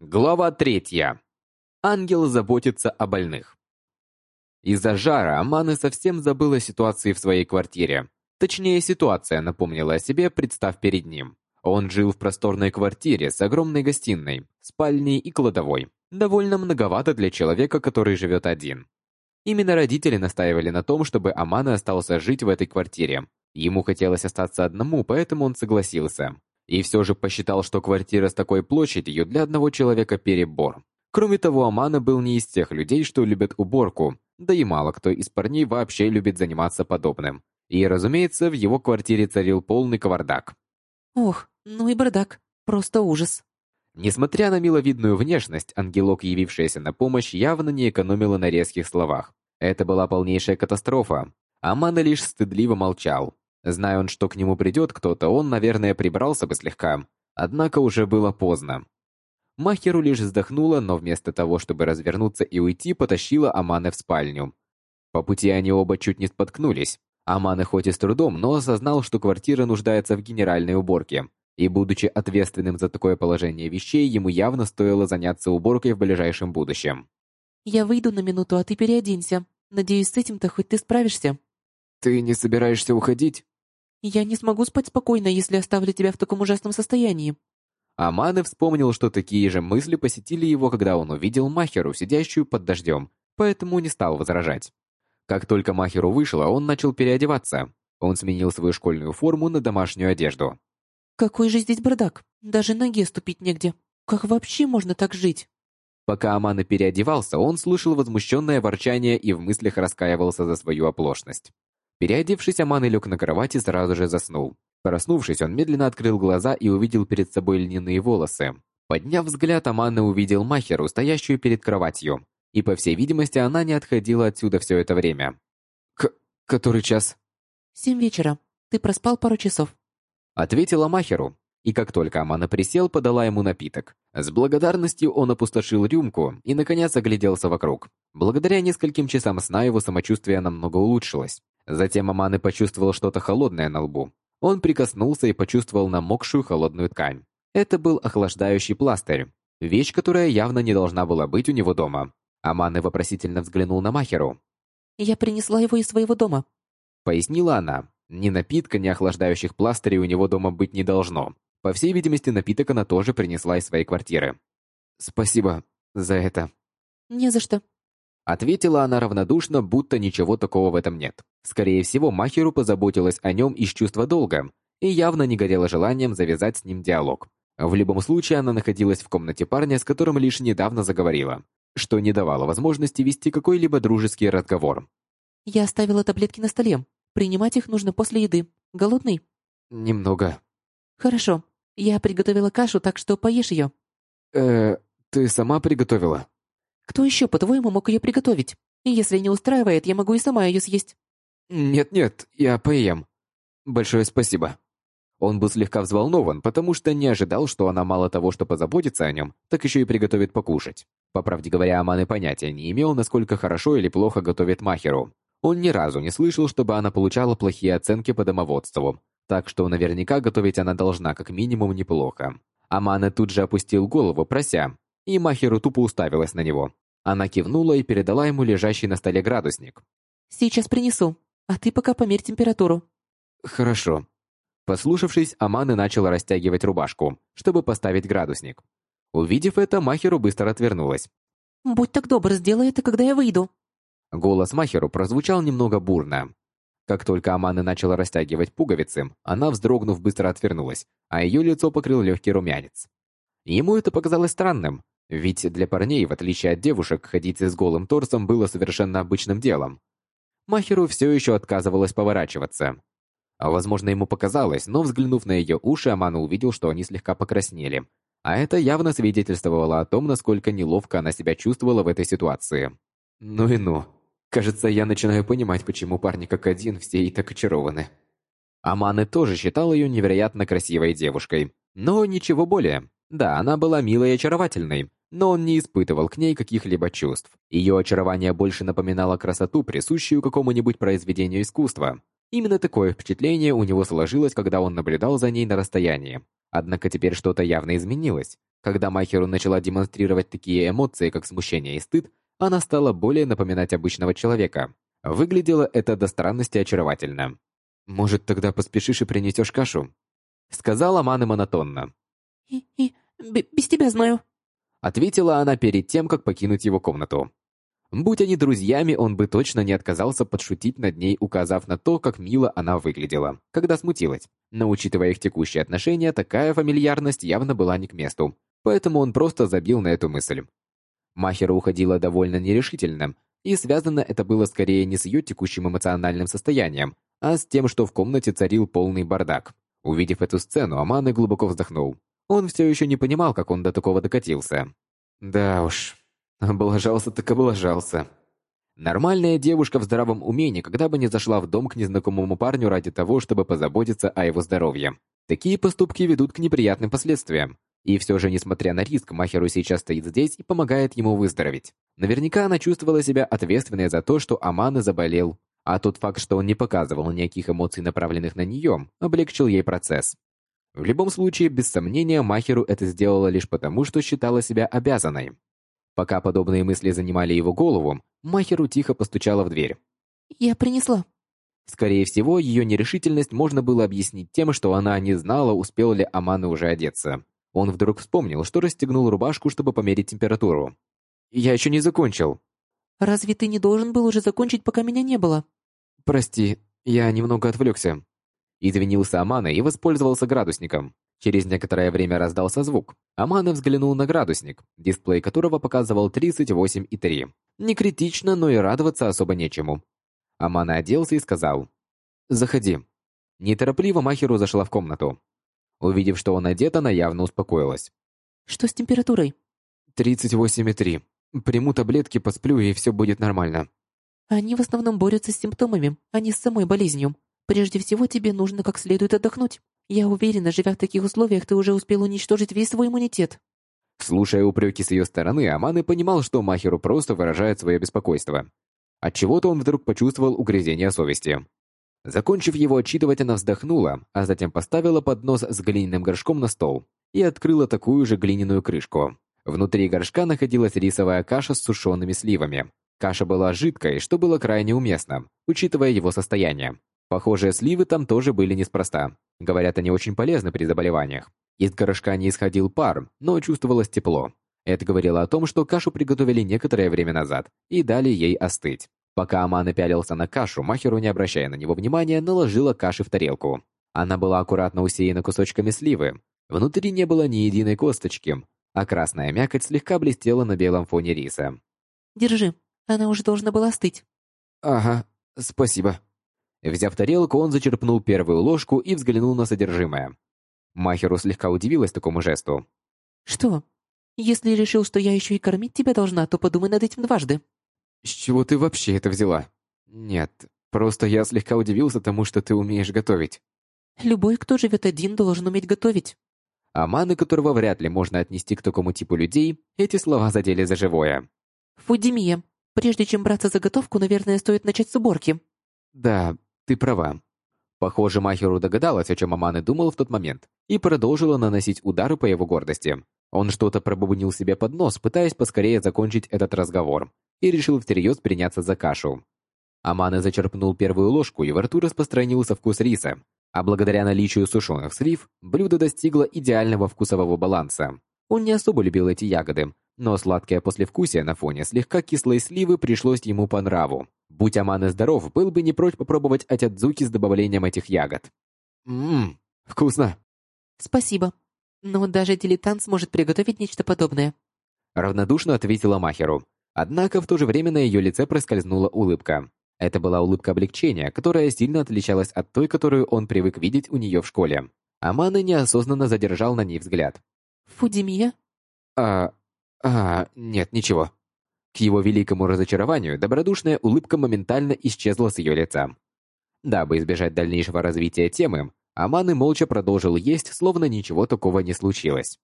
Глава третья. Ангел заботится о больных. Из-за жара Аманы совсем забыла ситуации в своей квартире. Точнее, ситуация напомнила о себе, представ перед ним. Он жил в просторной квартире с огромной гостиной, спальней и кладовой. Довольно многовато для человека, который живет один. Именно родители настаивали на том, чтобы Амана остался жить в этой квартире. Ему хотелось остаться одному, поэтому он согласился. И все же посчитал, что квартира с такой площадью для одного человека перебор. Кроме того, Амана был не из тех людей, что любят уборку, да и мало кто из парней вообще любит заниматься подобным. И, разумеется, в его квартире царил полный кавардак. Ох, ну и бардак. Просто ужас. Несмотря на миловидную внешность, ангелок, явившаяся на помощь, явно не экономила на резких словах. Это была полнейшая катастрофа. Амана лишь стыдливо молчал. Зная он, что к нему придет кто-то, он, наверное, прибрался бы слегка. Однако уже было поздно. Махеру лишь вздохнула, но вместо того, чтобы развернуться и уйти, потащила Аманы в спальню. По пути они оба чуть не споткнулись. Аманы хоть и с трудом, но осознал, что квартира нуждается в генеральной уборке. И будучи ответственным за такое положение вещей, ему явно стоило заняться уборкой в ближайшем будущем. Я выйду на минуту, а ты переоденься. Надеюсь, с этим-то хоть ты справишься. Ты не собираешься уходить? Я не смогу спать спокойно, если оставлю тебя в таком ужасном состоянии. Аманы вспомнил, что такие же мысли посетили его, когда он увидел Махеру, сидящую под дождем, поэтому не стал возражать. Как только Махеру вышла, он начал переодеваться. Он сменил свою школьную форму на домашнюю одежду. Какой же здесь бардак? Даже ноге ступить негде. Как вообще можно так жить? Пока Амана переодевался, он слышал возмущенное ворчание и в мыслях раскаивался за свою оплошность. Переодевшись, Аман лег на кровати и сразу же заснул. Проснувшись, он медленно открыл глаза и увидел перед собой льняные волосы. Подняв взгляд, Амана увидел Махеру, стоящую перед кроватью. И, по всей видимости, она не отходила отсюда все это время. «К... который час?» «Семь вечера. Ты проспал пару часов». Ответила Махеру. И как только Амана присел, подала ему напиток. С благодарностью он опустошил рюмку и, наконец, огляделся вокруг. Благодаря нескольким часам сна его самочувствие намного улучшилось. Затем Аманы почувствовал что-то холодное на лбу. Он прикоснулся и почувствовал намокшую холодную ткань. Это был охлаждающий пластырь. Вещь, которая явно не должна была быть у него дома. Аманы вопросительно взглянул на Махеру. «Я принесла его из своего дома», — пояснила она. Ни напитка, ни охлаждающих пластырей у него дома быть не должно. По всей видимости, напиток она тоже принесла из своей квартиры. «Спасибо за это». «Не за что», Ответила она равнодушно, будто ничего такого в этом нет. Скорее всего, Махеру позаботилась о нем из чувства долга и явно не горела желанием завязать с ним диалог. В любом случае, она находилась в комнате парня, с которым лишь недавно заговорила, что не давало возможности вести какой-либо дружеский разговор. «Я оставила таблетки на столе. Принимать их нужно после еды. Голодный?» «Немного». «Хорошо. Я приготовила кашу, так что поешь ее». «Э, ты сама приготовила?» Кто еще, по-твоему, мог ее приготовить? Если не устраивает, я могу и сама ее съесть. Нет-нет, я поем. Большое спасибо. Он был слегка взволнован, потому что не ожидал, что она мало того, что позаботится о нем, так еще и приготовит покушать. По правде говоря, Аман и понятия не имел, насколько хорошо или плохо готовит Махеру. Он ни разу не слышал, чтобы она получала плохие оценки по домоводству, так что наверняка готовить она должна как минимум неплохо. Амана тут же опустил голову, прося, и Махеру тупо уставилась на него. Она кивнула и передала ему лежащий на столе градусник. «Сейчас принесу, а ты пока померь температуру». «Хорошо». Послушавшись, Аманы начала растягивать рубашку, чтобы поставить градусник. Увидев это, Махеру быстро отвернулась. «Будь так добр, сделай это, когда я выйду». Голос Махеру прозвучал немного бурно. Как только Аманы начала растягивать пуговицы, она, вздрогнув, быстро отвернулась, а ее лицо покрыл легкий румянец. Ему это показалось странным, ведь для парней, в отличие от девушек, ходить с голым торсом было совершенно обычным делом. Махеру все еще отказывалась поворачиваться. Возможно, ему показалось, но взглянув на ее уши, Амана увидел, что они слегка покраснели. А это явно свидетельствовало о том, насколько неловко она себя чувствовала в этой ситуации. Ну и ну. Кажется, я начинаю понимать, почему парни как один все и так очарованы. Аманы тоже считал ее невероятно красивой девушкой. Но ничего более. Да, она была милой и очаровательной, но он не испытывал к ней каких-либо чувств. Ее очарование больше напоминало красоту, присущую какому-нибудь произведению искусства. Именно такое впечатление у него сложилось, когда он наблюдал за ней на расстоянии. Однако теперь что-то явно изменилось. Когда Махеру начала демонстрировать такие эмоции, как смущение и стыд, она стала более напоминать обычного человека. Выглядело это до странности очаровательно. «Может, тогда поспешишь и принесешь кашу?» Сказала Мана монотонно. «И... и... без тебя знаю», Ответила она перед тем, как покинуть его комнату. Будь они друзьями, он бы точно не отказался подшутить над ней, указав на то, как мило она выглядела, когда смутилась. Но учитывая их текущие отношения, такая фамильярность явно была не к месту, поэтому он просто забил на эту мысль. Махера уходила довольно нерешительно, и связано это было скорее не с ее текущим эмоциональным состоянием, а с тем, что в комнате царил полный бардак. Увидев эту сцену, Аманы глубоко вздохнул. Он все еще не понимал, как он до такого докатился. Да уж, облажался так облажался. Нормальная девушка в здравом уме никогда бы не зашла в дом к незнакомому парню ради того, чтобы позаботиться о его здоровье. Такие поступки ведут к неприятным последствиям. И все же, несмотря на риск, Махеру сейчас стоит здесь и помогает ему выздороветь. Наверняка она чувствовала себя ответственной за то, что Аманы заболел, а тот факт, что он не показывал никаких эмоций, направленных на нее, облегчил ей процесс. В любом случае, без сомнения, Махеру это сделала лишь потому, что считала себя обязанной. Пока подобные мысли занимали его голову, Махеру тихо постучала в дверь. «Я принесла». Скорее всего, ее нерешительность можно было объяснить тем, что она не знала, успел ли Аманы уже одеться. Он вдруг вспомнил, что расстегнул рубашку, чтобы померить температуру. «Я еще не закончил». «Разве ты не должен был уже закончить, пока меня не было?» «Прости, я немного отвлекся». Извинился Амана и воспользовался градусником. Через некоторое время раздался звук. Амана взглянул на градусник, дисплей которого показывал 38,3. Не критично, но и радоваться особо нечему. Амана оделся и сказал «Заходи». Неторопливо Махеру зашла в комнату. Увидев, что он одет, она явно успокоилась. «Что с температурой?» «38,3. Приму таблетки, посплю, и все будет нормально». «Они в основном борются с симптомами, а не с самой болезнью. Прежде всего, тебе нужно как следует отдохнуть. Я уверена, живя в таких условиях, ты уже успел уничтожить весь свой иммунитет. Слушая упреки с ее стороны, Аманы понимал, что Махеру просто выражает свое беспокойство. Отчего-то он вдруг почувствовал угрызение совести. Закончив его отчитывать, она вздохнула, а затем поставила поднос с глиняным горшком на стол и открыла такую же глиняную крышку. Внутри горшка находилась рисовая каша с сушеными сливами. Каша была жидкой, что было крайне уместно, учитывая его состояние. Похоже, сливы там тоже были неспроста. Говорят, они очень полезны при заболеваниях. Из горшка не исходил пар, но чувствовалось тепло. Это говорило о том, что кашу приготовили некоторое время назад и дали ей остыть. Пока Аман пялился на кашу, Махеру, не обращая на него внимания, наложила каши в тарелку. Она была аккуратно усеяна кусочками сливы. Внутри не было ни единой косточки, а красная мякоть слегка блестела на белом фоне риса. «Держи, она уже должна была остыть». «Ага, спасибо». Взяв тарелку, он зачерпнул первую ложку и взглянул на содержимое. Махеру слегка удивилась такому жесту. «Что? Если решил, что я еще и кормить тебя должна, то подумай над этим дважды». «С чего ты вообще это взяла?» «Нет, просто я слегка удивился тому, что ты умеешь готовить». «Любой, кто живет один, должен уметь готовить». Аманы, которого вряд ли можно отнести к такому типу людей, эти слова задели за живое. «Фудимия, прежде чем браться за готовку, наверное, стоит начать с уборки». «Да, ты права». Похоже, Махеру догадалась, о чем Аманы думал в тот момент, и продолжила наносить удары по его гордости. Он что-то пробубнил себе под нос, пытаясь поскорее закончить этот разговор, и решил всерьез приняться за кашу. Аманы зачерпнул первую ложку, и во рту распространился вкус риса, а благодаря наличию сушеных слив, блюдо достигло идеального вкусового баланса. Он не особо любил эти ягоды, но сладкое послевкусие на фоне слегка кислой сливы пришлось ему по нраву. Будь Аманы здоров, был бы не прочь попробовать атядзуки с добавлением этих ягод. Ммм, вкусно. Спасибо. Но даже дилетант сможет приготовить нечто подобное. Равнодушно ответила Махеру. Однако в то же время на ее лице проскользнула улыбка. Это была улыбка облегчения, которая сильно отличалась от той, которую он привык видеть у нее в школе. Аманы неосознанно задержал на ней взгляд. «Фудимия?» «А... а... нет, ничего». К его великому разочарованию, добродушная улыбка моментально исчезла с ее лица. Дабы избежать дальнейшего развития темы, Аманы молча продолжил есть, словно ничего такого не случилось.